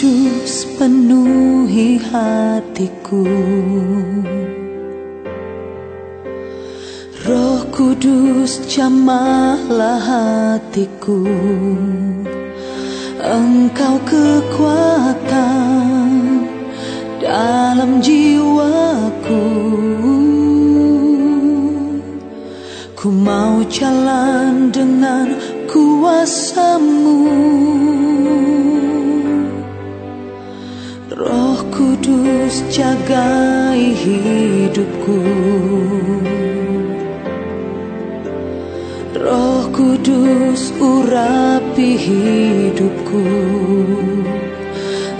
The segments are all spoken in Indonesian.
Kudus penuhi hatiku. Roh Kudus jamahlah hatiku. Engkau kekuatan dalam jiwaku. Ku mau jalan dengan kuasamu Kudus jagai hidupku. Roh Kudus urapi hidupku.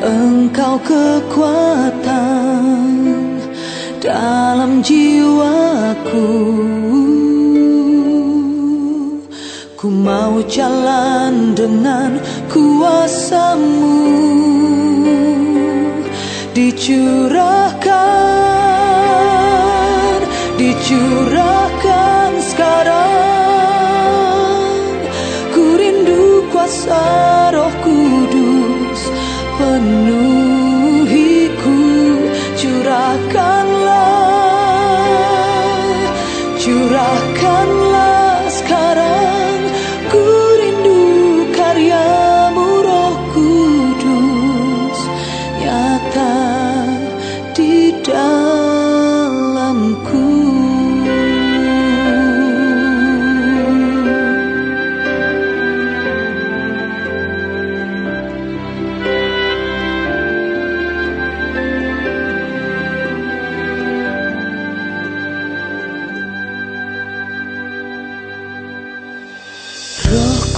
Engkau kekuatan dalam jiwaku. Ku mau jalan dengan kuasamu dicurahkan, dicurahkan sekarang. Ku rindu kuasa Roh Kudus penuhiku, curahkanlah,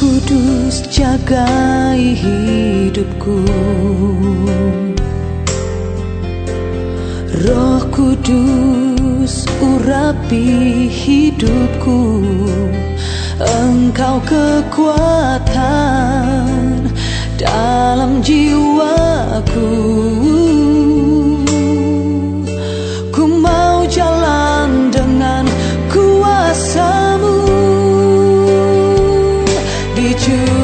Kudus jagai hidupku. Roh Kudus urapi hidupku. Engkau kekuatan dalam jiwa you.